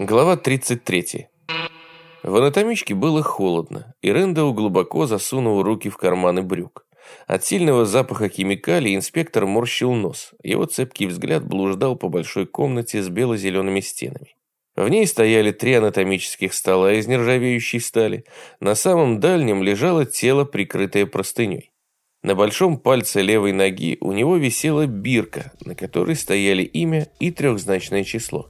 Глава 33. В анатомичке было холодно, и Рэндалл глубоко засунул руки в карманы брюк. От сильного запаха химикалий инспектор морщил нос. Его цепкий взгляд блуждал по большой комнате с бело-зелеными стенами. В ней стояли три анатомических стола из нержавеющей стали. На самом дальнем лежало тело, прикрытое простыней. На большом пальце левой ноги у него висела бирка, на которой стояли имя и трехзначное число.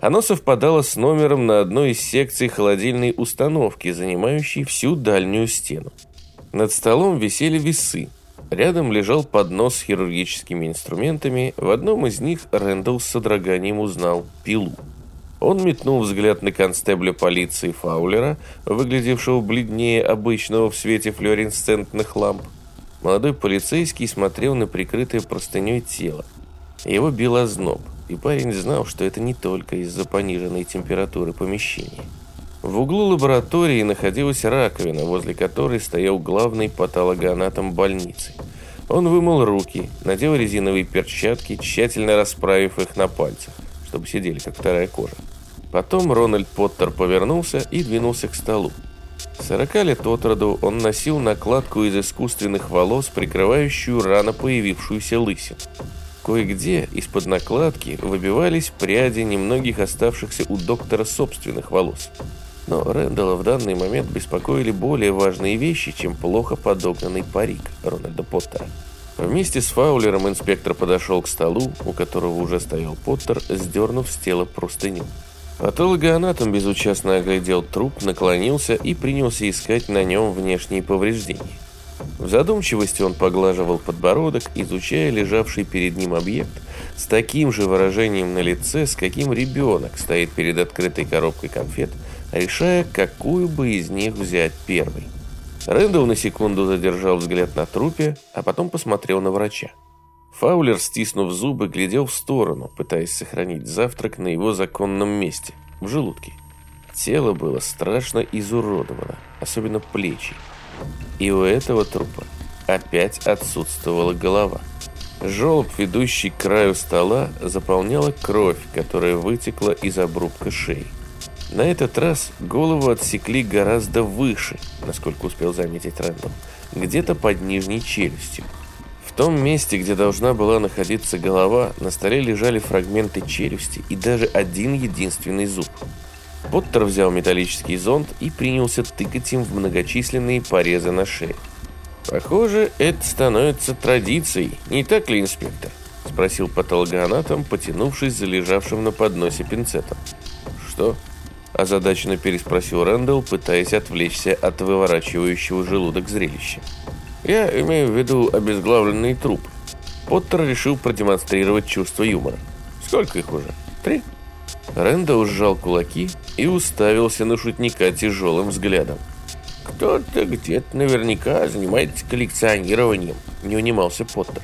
Оно совпадало с номером на одной из секций холодильной установки, занимающей всю дальнюю стену. Над столом висели весы. Рядом лежал поднос с хирургическими инструментами. В одном из них Рэндалл с содроганием узнал пилу. Он метнул взгляд на констебля полиции Фаулера, выглядевшего бледнее обычного в свете флуоресцентных ламп. Молодой полицейский смотрел на прикрытое простыней тело. Его бил озноб и парень знал, что это не только из-за пониженной температуры помещения. В углу лаборатории находилась раковина, возле которой стоял главный патологоанатом больницы. Он вымыл руки, надел резиновые перчатки, тщательно расправив их на пальцах, чтобы сидели как вторая кожа. Потом Рональд Поттер повернулся и двинулся к столу. 40 лет от роду он носил накладку из искусственных волос, прикрывающую рано появившуюся лысину. Кое-где из-под накладки выбивались пряди немногих оставшихся у доктора собственных волос. Но Рэндалла в данный момент беспокоили более важные вещи, чем плохо подогнанный парик Рональда Поттера. Вместе с Фаулером инспектор подошел к столу, у которого уже стоял Поттер, сдернув с тела простыню. Патологоанатом безучастно оглядел труп, наклонился и принялся искать на нем внешние повреждения. В задумчивости он поглаживал подбородок, изучая лежавший перед ним объект с таким же выражением на лице, с каким ребенок стоит перед открытой коробкой конфет, решая, какую бы из них взять первой. Рэндалл на секунду задержал взгляд на трупе, а потом посмотрел на врача. Фаулер, стиснув зубы, глядел в сторону, пытаясь сохранить завтрак на его законном месте, в желудке. Тело было страшно изуродовано, особенно плечи. И у этого трупа опять отсутствовала голова. Желоб, ведущий к краю стола, заполняла кровь, которая вытекла из обрубка шеи. На этот раз голову отсекли гораздо выше, насколько успел заметить Рэндалл, где-то под нижней челюстью. В том месте, где должна была находиться голова, на столе лежали фрагменты челюсти и даже один единственный зуб. Поттер взял металлический зонд и принялся тыкать им в многочисленные порезы на шее. «Похоже, это становится традицией, не так ли, инспектор?» – спросил патологоанатом, потянувшись за лежавшим на подносе пинцетом. «Что?» – озадаченно переспросил Рэндалл, пытаясь отвлечься от выворачивающего желудок зрелища. «Я имею в виду обезглавленный труп». Поттер решил продемонстрировать чувство юмора. «Сколько их уже? Три?» Рэндалл сжал кулаки и уставился на шутника тяжелым взглядом. «Кто-то где-то наверняка занимается коллекционированием», — не унимался Поттер.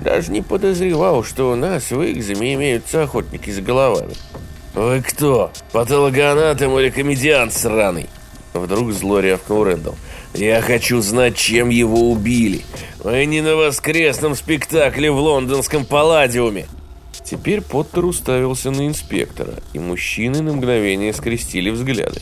«Даже не подозревал, что у нас в Игзаме имеются охотники за головами». «Вы кто? Патологоанатом или комедиант сраный?» Вдруг зло рявкнул Рэндалл. «Я хочу знать, чем его убили. Мы не на воскресном спектакле в лондонском Палладиуме». Теперь Поттер уставился на инспектора, и мужчины на мгновение скрестили взгляды.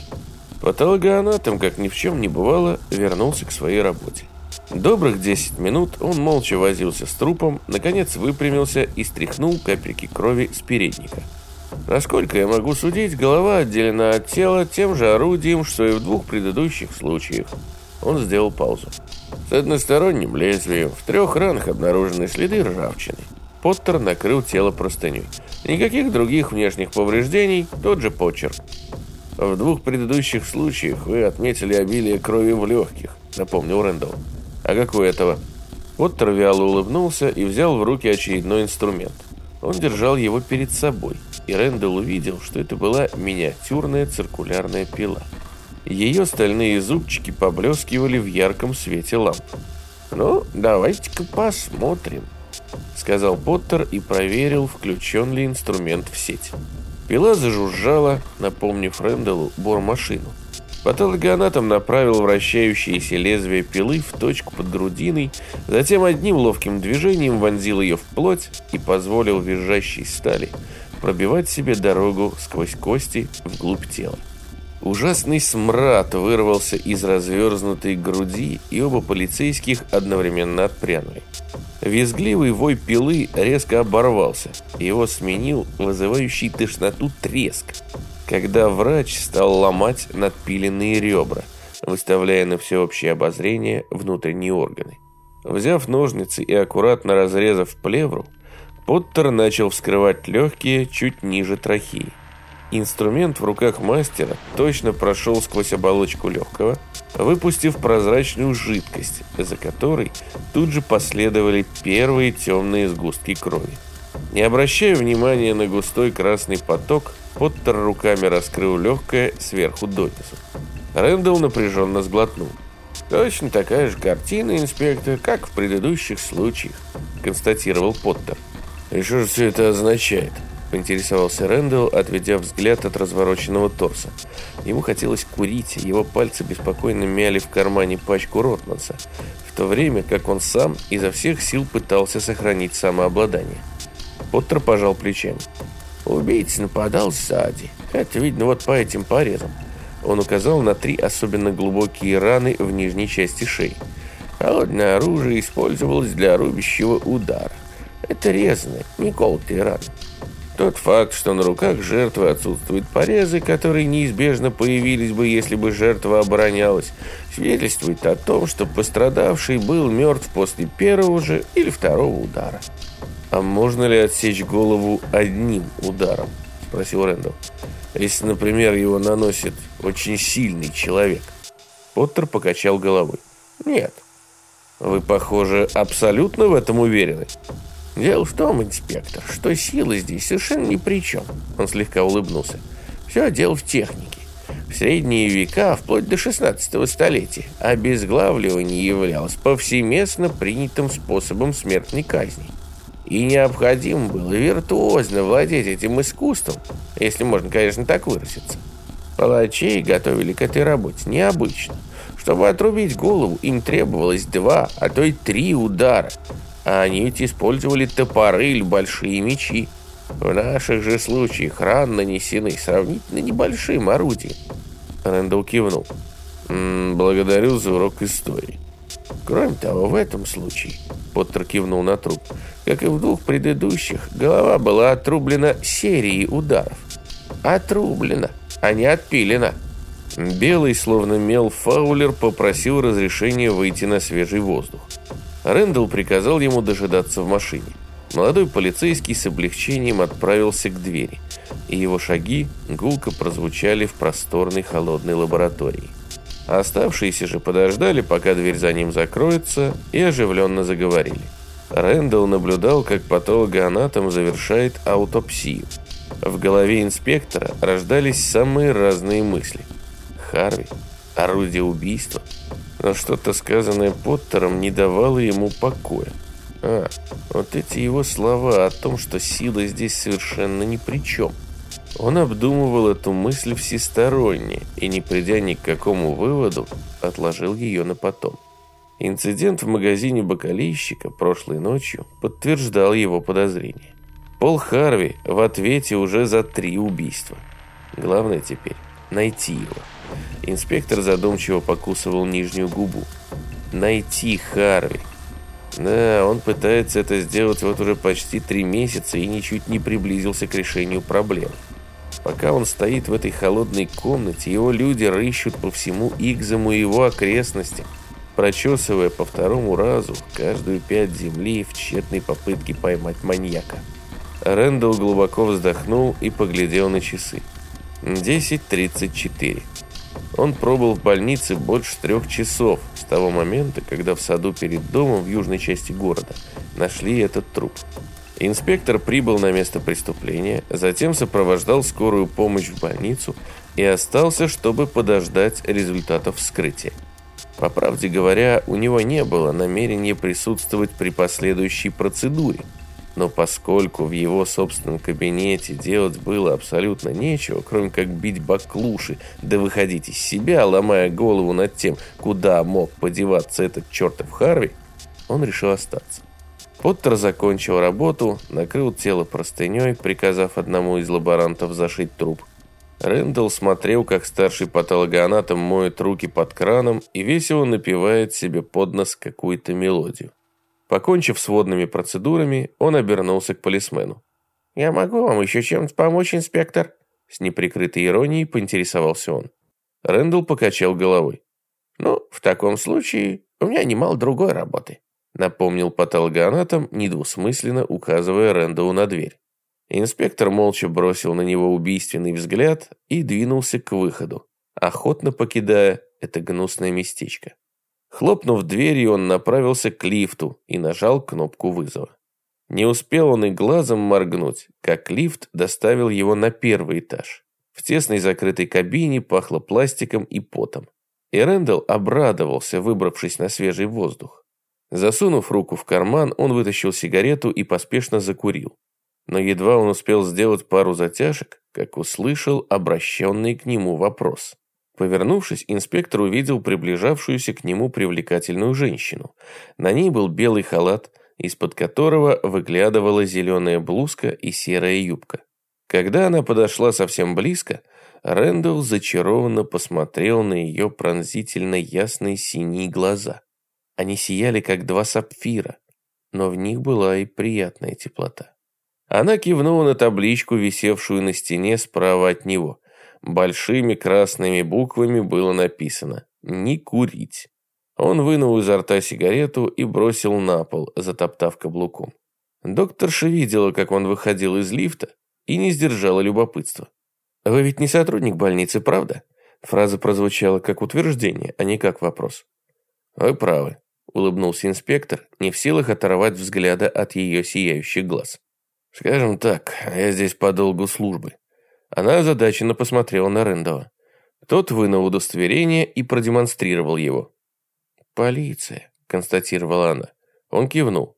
Патологоанатом, как ни в чем не бывало, вернулся к своей работе. Добрых 10 минут он молча возился с трупом, наконец выпрямился и стряхнул капельки крови с передника. Насколько я могу судить, голова отделена от тела тем же орудием, что и в двух предыдущих случаях. Он сделал паузу. С односторонним лезвием в трех ранах обнаружены следы ржавчины. Поттер накрыл тело простыней. Никаких других внешних повреждений, тот же почерк. В двух предыдущих случаях вы отметили обилие крови в легких, напомнил Рэндалл. А как у этого? Поттер вяло улыбнулся и взял в руки очередной инструмент. Он держал его перед собой, и Рэндалл увидел, что это была миниатюрная циркулярная пила. Ее стальные зубчики поблескивали в ярком свете ламп. «Ну, давайте-ка посмотрим», сказал Поттер и проверил, включен ли инструмент в сеть. Пила зажужжала, напомнив Рэндаллу бормашину. Патологоанатом направил вращающееся лезвие пилы в точку под грудиной, затем одним ловким движением вонзил ее в плоть и позволил визжащей стали пробивать себе дорогу сквозь кости вглубь тела. Ужасный смрад вырвался из разверзнутой груди, и оба полицейских одновременно отпрянули. Визгливый вой пилы резко оборвался. Его сменил вызывающий тошноту треск, когда врач стал ломать надпиленные ребра, выставляя на всеобщее обозрение внутренние органы. Взяв ножницы и аккуратно разрезав плевру, Поттер начал вскрывать легкие чуть ниже трахеи. Инструмент в руках мастера точно прошел сквозь оболочку легкого, выпустив прозрачную жидкость, за которой тут же последовали первые темные сгустки крови. Не обращая внимания на густой красный поток, Поттер руками раскрыл легкое сверху донизу. Рэндалл напряженно сглотнул. «Точно такая же картина, инспектор, как в предыдущих случаях», констатировал Поттер. «И что же все это означает?» Поинтересовался Рэндалл, отведя взгляд от развороченного торса. Ему хотелось курить, его пальцы беспокойно мяли в кармане пачку Ротманса, в то время как он сам изо всех сил пытался сохранить самообладание. Поттер пожал плечами. Убийца нападал сзади. Это видно вот по этим порезам. Он указал на три особенно глубокие раны в нижней части шеи. Холодное оружие использовалось для рубящего удара. Это резные, не колотые раны. Тот факт, что на руках жертвы отсутствуют порезы, которые неизбежно появились бы, если бы жертва оборонялась, свидетельствует о том, что пострадавший был мертв после первого же или второго удара. «А можно ли отсечь голову одним ударом?» – спросил Рэндалл. «Если, например, его наносит очень сильный человек». Поттер покачал головой. «Нет». «Вы, похоже, абсолютно в этом уверены?» Дело в том, инспектор, что сила здесь совершенно ни при чем. Он слегка улыбнулся. Все дело в технике. В средние века, вплоть до 16 столетия, обезглавливание являлось повсеместно принятым способом смертной казни. И необходимо было виртуозно владеть этим искусством, если можно, конечно, так выразиться. Палачей готовили к этой работе необычно. Чтобы отрубить голову, им требовалось два, а то и три удара – они ведь использовали топоры или большие мечи. В наших же случаях ран нанесены сравнительно небольшим орудием. Рэндалл кивнул. «М -м, «Благодарю за урок истории». Кроме того, в этом случае, Поттер кивнул на труп, как и в двух предыдущих, голова была отрублена серией ударов. Отрублена, а не отпилена. Белый, словно мел Фаулер, попросил разрешения выйти на свежий воздух. Рэндалл приказал ему дожидаться в машине. Молодой полицейский с облегчением отправился к двери, и его шаги гулко прозвучали в просторной холодной лаборатории. Оставшиеся же подождали, пока дверь за ним закроется, и оживленно заговорили. Рэндалл наблюдал, как патологоанатом завершает аутопсию. В голове инспектора рождались самые разные мысли. Харви, орудие убийства – но что-то сказанное Поттером не давало ему покоя. А, вот эти его слова о том, что сила здесь совершенно ни при чем. Он обдумывал эту мысль всесторонне и, не придя ни к какому выводу, отложил ее на потом. Инцидент в магазине бакалейщика прошлой ночью подтверждал его подозрения. Пол Харви в ответе уже за три убийства. Главное теперь найти его. Инспектор задумчиво покусывал нижнюю губу. Найти Харви. Да, он пытается это сделать вот уже почти три месяца и ничуть не приблизился к решению проблем. Пока он стоит в этой холодной комнате, его люди рыщут по всему Игзаму и его окрестностям, прочесывая по второму разу каждую пять земли в тщетной попытке поймать маньяка. Рэндалл глубоко вздохнул и поглядел на часы. 10.34. Он пробыл в больнице больше трех часов с того момента, когда в саду перед домом в южной части города нашли этот труп. Инспектор прибыл на место преступления, затем сопровождал скорую помощь в больницу и остался, чтобы подождать результатов вскрытия. По правде говоря, у него не было намерения присутствовать при последующей процедуре – но поскольку в его собственном кабинете делать было абсолютно нечего, кроме как бить баклуши да выходить из себя, ломая голову над тем, куда мог подеваться этот чертов Харви, он решил остаться. Поттер закончил работу, накрыл тело простыней, приказав одному из лаборантов зашить труп. Рэндалл смотрел, как старший патологоанатом моет руки под краном и весело напевает себе под нос какую-то мелодию. Покончив с водными процедурами, он обернулся к полисмену. «Я могу вам еще чем-то помочь, инспектор?» С неприкрытой иронией поинтересовался он. Рэндалл покачал головой. «Ну, в таком случае у меня немало другой работы», напомнил патологоанатом, недвусмысленно указывая Рэндаллу на дверь. Инспектор молча бросил на него убийственный взгляд и двинулся к выходу, охотно покидая это гнусное местечко. Хлопнув дверью, он направился к лифту и нажал кнопку вызова. Не успел он и глазом моргнуть, как лифт доставил его на первый этаж. В тесной закрытой кабине пахло пластиком и потом. И Рэндалл обрадовался, выбравшись на свежий воздух. Засунув руку в карман, он вытащил сигарету и поспешно закурил. Но едва он успел сделать пару затяжек, как услышал обращенный к нему вопрос. Повернувшись, инспектор увидел приближавшуюся к нему привлекательную женщину. На ней был белый халат, из-под которого выглядывала зеленая блузка и серая юбка. Когда она подошла совсем близко, Рэндалл зачарованно посмотрел на ее пронзительно ясные синие глаза. Они сияли, как два сапфира, но в них была и приятная теплота. Она кивнула на табличку, висевшую на стене справа от него. Большими красными буквами было написано «Не курить». Он вынул изо рта сигарету и бросил на пол, затоптав каблуком. Докторша видела, как он выходил из лифта, и не сдержала любопытства. «Вы ведь не сотрудник больницы, правда?» Фраза прозвучала как утверждение, а не как вопрос. «Вы правы», — улыбнулся инспектор, не в силах оторвать взгляда от ее сияющих глаз. «Скажем так, я здесь по долгу службы». Она озадаченно посмотрела на Рэндова. Тот вынул удостоверение и продемонстрировал его. «Полиция», — констатировала она. Он кивнул.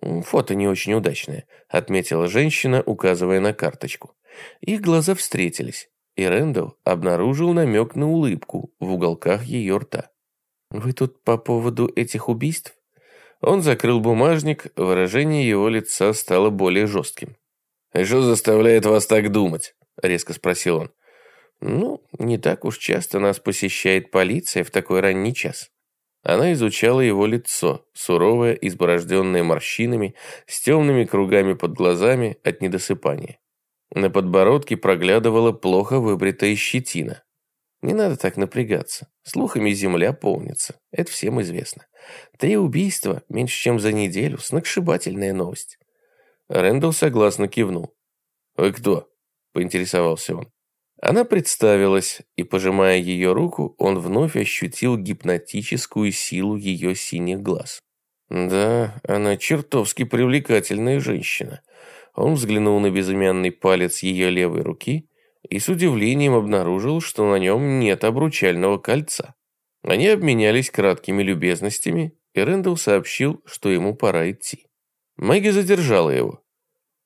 «Фото не очень удачное», — отметила женщина, указывая на карточку. Их глаза встретились, и Рэндалл обнаружил намек на улыбку в уголках ее рта. «Вы тут по поводу этих убийств?» Он закрыл бумажник, выражение его лица стало более жестким. «И что заставляет вас так думать?» — резко спросил он. «Ну, не так уж часто нас посещает полиция в такой ранний час. Она изучала его лицо, суровое, изборожденное морщинами, с темными кругами под глазами от недосыпания. На подбородке проглядывала плохо выбритая щетина. Не надо так напрягаться. Слухами земля полнится. Это всем известно. Три убийства меньше, чем за неделю. Сногсшибательная новость. Рэндалл согласно кивнул. «Вы кто?» – поинтересовался он. Она представилась, и, пожимая ее руку, он вновь ощутил гипнотическую силу ее синих глаз. Да, она чертовски привлекательная женщина. Он взглянул на безымянный палец ее левой руки и с удивлением обнаружил, что на нем нет обручального кольца. Они обменялись краткими любезностями, и Рэндалл сообщил, что ему пора идти. Мэгги задержала его.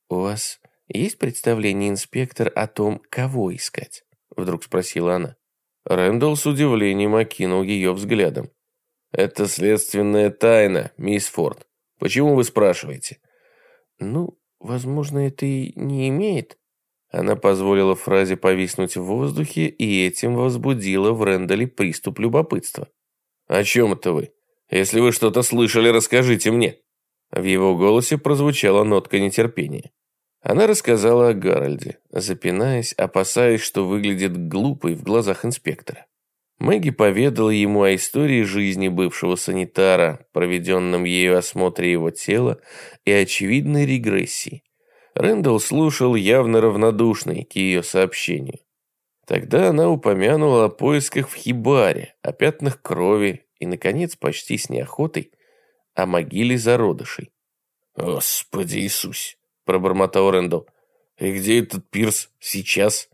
«У вас «Есть представление, инспектор, о том, кого искать?» Вдруг спросила она. Рэндалл с удивлением окинул ее взглядом. «Это следственная тайна, мисс Форд. Почему вы спрашиваете?» «Ну, возможно, это и не имеет». Она позволила фразе повиснуть в воздухе и этим возбудила в Рэндалле приступ любопытства. «О чем это вы? Если вы что-то слышали, расскажите мне». В его голосе прозвучала нотка нетерпения. Она рассказала о Гарольде, запинаясь, опасаясь, что выглядит глупой в глазах инспектора. Мэгги поведала ему о истории жизни бывшего санитара, проведенном ею осмотре его тела и очевидной регрессии. Рэндалл слушал явно равнодушный к ее сообщению. Тогда она упомянула о поисках в хибаре, о пятнах крови и, наконец, почти с неохотой, о могиле зародышей. «Господи Иисусь!» Пробормотал Рэндалл. «И где этот Пирс сейчас?»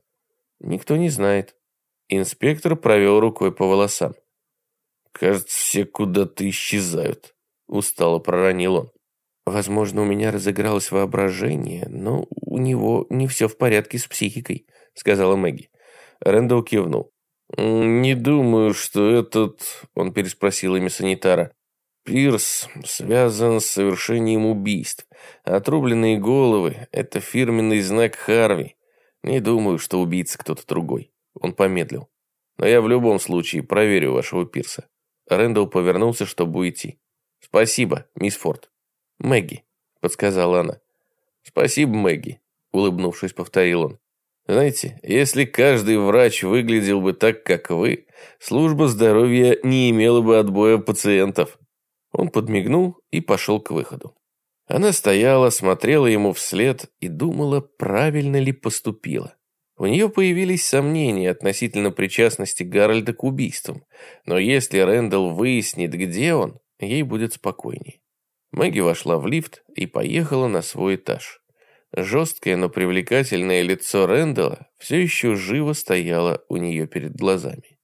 «Никто не знает». Инспектор провел рукой по волосам. «Кажется, все куда-то исчезают», — устало проронил он. «Возможно, у меня разыгралось воображение, но у него не все в порядке с психикой», — сказала Мэгги. Рэндалл кивнул. «Не думаю, что этот...» — он переспросил имя санитара. Пирс связан с совершением убийств. Отрубленные головы – это фирменный знак Харви. Не думаю, что убийца кто-то другой. Он помедлил. Но я в любом случае проверю вашего Пирса. Рэндалл повернулся, чтобы уйти. Спасибо, мисс Форд. Мэгги, подсказала она. Спасибо, Мэгги, улыбнувшись, повторил он. Знаете, если каждый врач выглядел бы так, как вы, служба здоровья не имела бы отбоя пациентов. Он подмигнул и пошел к выходу. Она стояла, смотрела ему вслед и думала, правильно ли поступила. У нее появились сомнения относительно причастности Гарольда к убийствам, но если Рэндалл выяснит, где он, ей будет спокойнее. Мэгги вошла в лифт и поехала на свой этаж. Жесткое, но привлекательное лицо Рэндалла все еще живо стояло у нее перед глазами.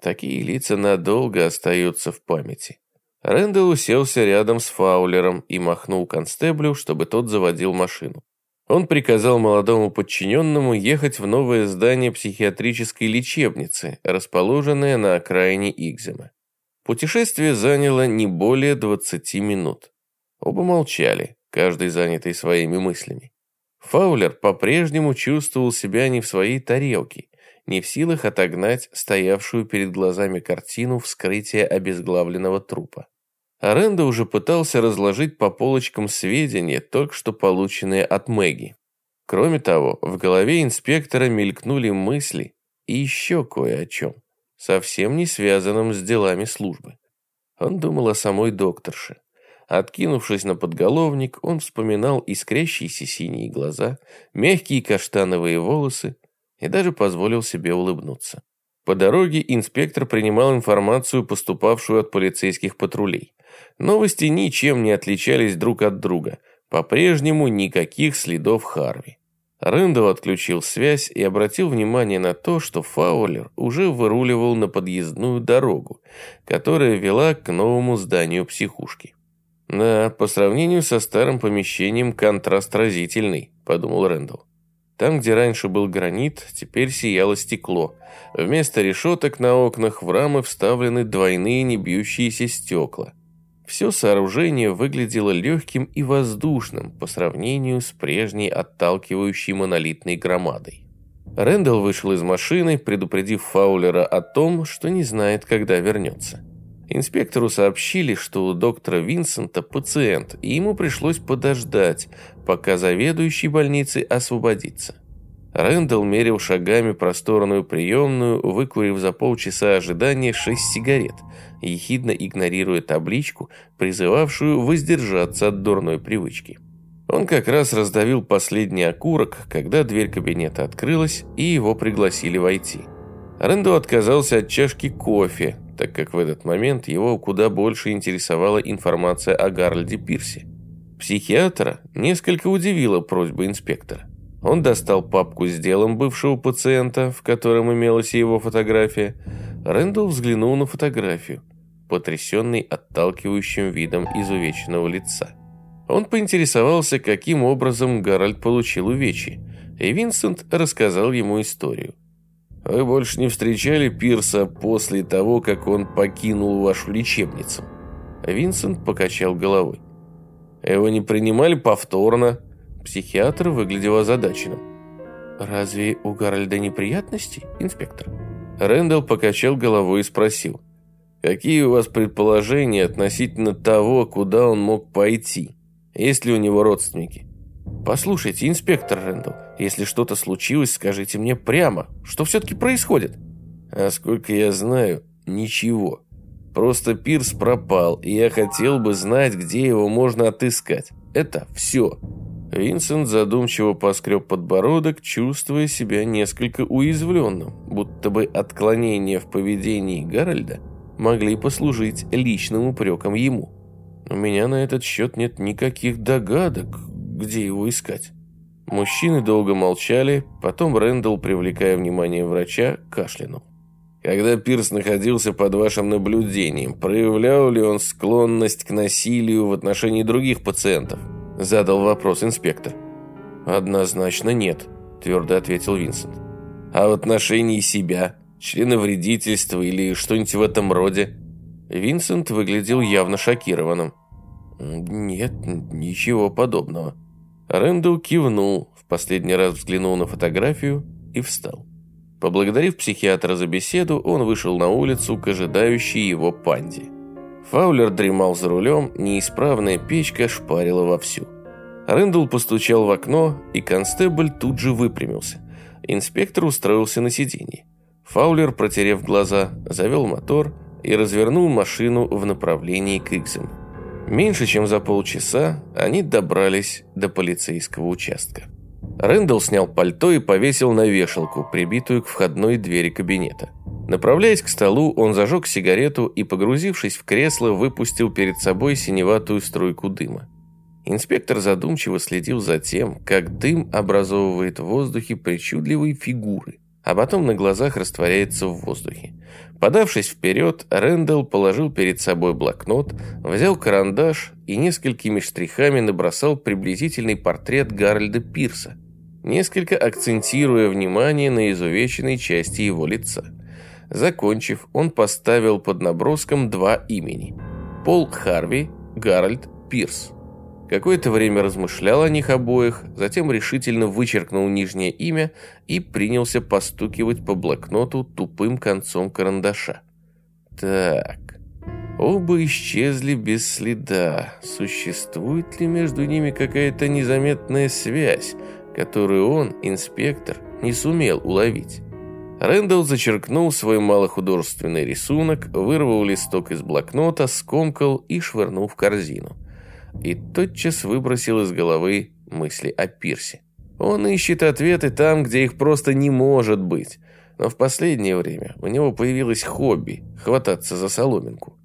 Такие лица надолго остаются в памяти. Рэндалл уселся рядом с Фаулером и махнул констеблю, чтобы тот заводил машину. Он приказал молодому подчиненному ехать в новое здание психиатрической лечебницы, расположенное на окраине Игзема. Путешествие заняло не более 20 минут. Оба молчали, каждый занятый своими мыслями. Фаулер по-прежнему чувствовал себя не в своей тарелке, не в силах отогнать стоявшую перед глазами картину вскрытия обезглавленного трупа. Аренда уже пытался разложить по полочкам сведения, только что полученные от Мэгги. Кроме того, в голове инспектора мелькнули мысли и еще кое о чем, совсем не связанном с делами службы. Он думал о самой докторше, Откинувшись на подголовник, он вспоминал искрящиеся синие глаза, мягкие каштановые волосы и даже позволил себе улыбнуться. По дороге инспектор принимал информацию, поступавшую от полицейских патрулей. Новости ничем не отличались друг от друга. По-прежнему никаких следов Харви. Рэндалл отключил связь и обратил внимание на то, что Фаулер уже выруливал на подъездную дорогу, которая вела к новому зданию психушки. «Да, по сравнению со старым помещением контраст разительный», – подумал Рэндалл. Там, где раньше был гранит, теперь сияло стекло. Вместо решеток на окнах в рамы вставлены двойные небьющиеся стекла. Все сооружение выглядело легким и воздушным по сравнению с прежней отталкивающей монолитной громадой. Рэндалл вышел из машины, предупредив Фаулера о том, что не знает, когда вернется. Инспектору сообщили, что у доктора Винсента пациент, и ему пришлось подождать, пока заведующий больницей освободится. Рэндалл мерил шагами просторную приемную, выкурив за полчаса ожидания шесть сигарет, ехидно игнорируя табличку, призывавшую воздержаться от дурной привычки. Он как раз раздавил последний окурок, когда дверь кабинета открылась, и его пригласили войти. Рэндалл отказался от чашки кофе, так как в этот момент его куда больше интересовала информация о Гарльде Пирсе. Психиатра несколько удивила просьба инспектора. Он достал папку с делом бывшего пациента, в котором имелась его фотография. Рэндалл взглянул на фотографию, потрясенный отталкивающим видом изувеченного лица. Он поинтересовался, каким образом Гарольд получил увечье, и Винсент рассказал ему историю. Вы больше не встречали Пирса после того, как он покинул вашу лечебницу?» Винсент покачал головой. «Его не принимали повторно?» Психиатр выглядел озадаченным. «Разве у Гарольда неприятности, инспектор?» Рэндалл покачал головой и спросил. «Какие у вас предположения относительно того, куда он мог пойти? Есть ли у него родственники?» «Послушайте, инспектор Рэндалл, если что-то случилось, скажите мне прямо. Что все-таки происходит?» «А сколько я знаю, ничего. Просто Пирс пропал, и я хотел бы знать, где его можно отыскать. Это все». Винсент задумчиво поскреб подбородок, чувствуя себя несколько уязвленным, будто бы отклонения в поведении Гарольда могли послужить личным упреком ему. «У меня на этот счет нет никаких догадок, где его искать. Мужчины долго молчали, потом Рэндалл, привлекая внимание врача, кашлянул. Когда Пирс находился под вашим наблюдением, проявлял ли он склонность к насилию в отношении других пациентов? Задал вопрос инспектор. Однозначно нет, твердо ответил Винсент. А в отношении себя? Члены вредительства или что-нибудь в этом роде? Винсент выглядел явно шокированным. «Нет, ничего подобного». Рэндалл кивнул, в последний раз взглянул на фотографию и встал. Поблагодарив психиатра за беседу, он вышел на улицу к ожидающей его панде. Фаулер дремал за рулем, неисправная печка шпарила вовсю. Рэндалл постучал в окно, и констебль тут же выпрямился. Инспектор устроился на сиденье. Фаулер, протерев глаза, завел мотор и развернул машину в направлении к Иксам. Меньше чем за полчаса они добрались до полицейского участка. Рэндалл снял пальто и повесил на вешалку, прибитую к входной двери кабинета. Направляясь к столу, он зажег сигарету и, погрузившись в кресло, выпустил перед собой синеватую струйку дыма. Инспектор задумчиво следил за тем, как дым образовывает в воздухе причудливые фигуры, а потом на глазах растворяется в воздухе. Подавшись вперед, Рэндалл положил перед собой блокнот, взял карандаш и несколькими штрихами набросал приблизительный портрет Гарольда Пирса, несколько акцентируя внимание на изувеченной части его лица. Закончив, он поставил под наброском два имени – Пол Харви, Гарольд Пирс. Какое-то время размышлял о них обоих, затем решительно вычеркнул нижнее имя и принялся постукивать по блокноту тупым концом карандаша. Так, оба исчезли без следа. Существует ли между ними какая-то незаметная связь, которую он, инспектор, не сумел уловить? Рэндалл зачеркнул свой малохудожественный рисунок, вырвал листок из блокнота, скомкал и швырнул в корзину и тотчас выбросил из головы мысли о пирсе. Он ищет ответы там, где их просто не может быть. Но в последнее время у него появилось хобби – хвататься за соломинку.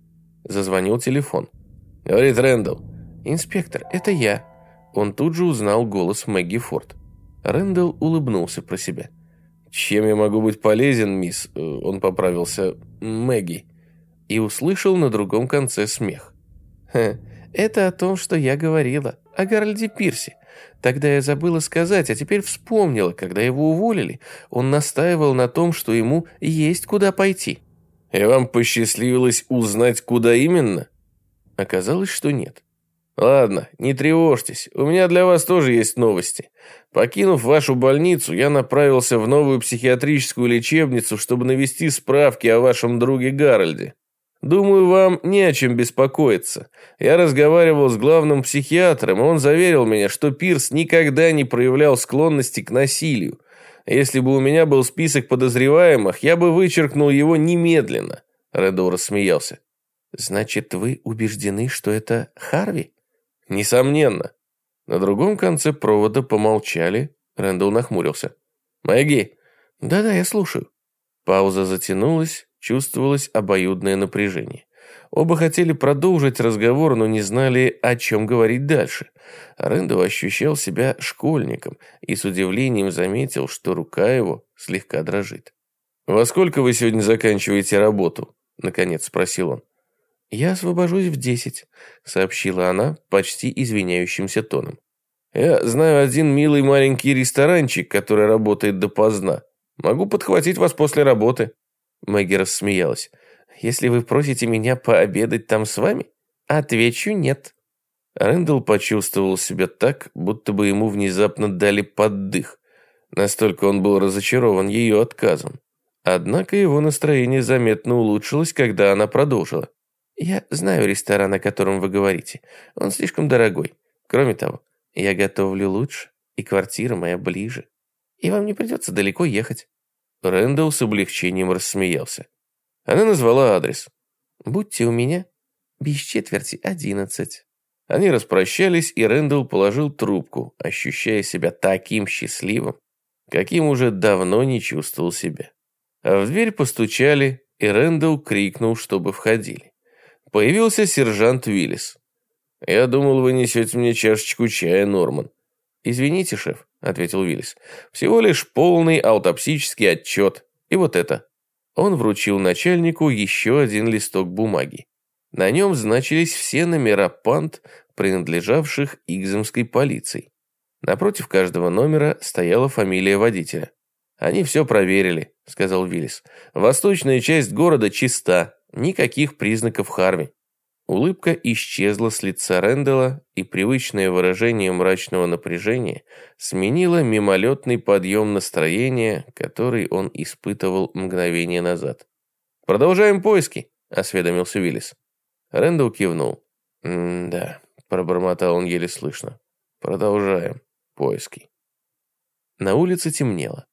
Зазвонил телефон. Говорит Рэндалл. «Инспектор, это я». Он тут же узнал голос Мэгги Форд. Рэндалл улыбнулся про себя. «Чем я могу быть полезен, мисс?» Он поправился. «Мэгги». И услышал на другом конце смех. «Ха, это о том, что я говорила, о Гарольде Пирсе. Тогда я забыла сказать, а теперь вспомнила, когда его уволили, он настаивал на том, что ему есть куда пойти. И вам посчастливилось узнать, куда именно? Оказалось, что нет. Ладно, не тревожьтесь, у меня для вас тоже есть новости. Покинув вашу больницу, я направился в новую психиатрическую лечебницу, чтобы навести справки о вашем друге Гарольде. Думаю, вам не о чем беспокоиться. Я разговаривал с главным психиатром, и он заверил меня, что Пирс никогда не проявлял склонности к насилию. Если бы у меня был список подозреваемых, я бы вычеркнул его немедленно. Редо рассмеялся. Значит, вы убеждены, что это Харви? Несомненно. На другом конце провода помолчали. Рэндалл нахмурился. Мэгги? Да-да, я слушаю. Пауза затянулась, чувствовалось обоюдное напряжение. Оба хотели продолжить разговор, но не знали, о чем говорить дальше. Рэндалл ощущал себя школьником и с удивлением заметил, что рука его слегка дрожит. «Во сколько вы сегодня заканчиваете работу?» – наконец спросил он. «Я освобожусь в десять», – сообщила она почти извиняющимся тоном. «Я знаю один милый маленький ресторанчик, который работает допоздна. Могу подхватить вас после работы». Мэгги рассмеялась. «Если вы просите меня пообедать там с вами, отвечу нет». Рэндалл почувствовал себя так, будто бы ему внезапно дали поддых. Настолько он был разочарован ее отказом. Однако его настроение заметно улучшилось, когда она продолжила. «Я знаю ресторан, о котором вы говорите. Он слишком дорогой. Кроме того, я готовлю лучше, и квартира моя ближе. И вам не придется далеко ехать». Рэндалл с облегчением рассмеялся. Она назвала адрес. «Будьте у меня. Без четверти одиннадцать». Они распрощались, и Рэндалл положил трубку, ощущая себя таким счастливым, каким уже давно не чувствовал себя. А в дверь постучали, и Рэндалл крикнул, чтобы входили. Появился сержант Уиллис. «Я думал, вы несете мне чашечку чая, Норман». «Извините, шеф», — ответил Уиллис. «Всего лишь полный аутопсический отчет. И вот это». Он вручил начальнику еще один листок бумаги. На нем значились все номера пант, принадлежавших Игземской полиции. Напротив каждого номера стояла фамилия водителя. «Они все проверили», — сказал Виллис. «Восточная часть города чиста. Никаких признаков Харви. Улыбка исчезла с лица Рэндала, и привычное выражение мрачного напряжения сменило мимолетный подъем настроения, который он испытывал мгновение назад. «Продолжаем поиски», — осведомился Виллис. Рэндал кивнул. «Да», — пробормотал он еле слышно. «Продолжаем поиски». На улице темнело.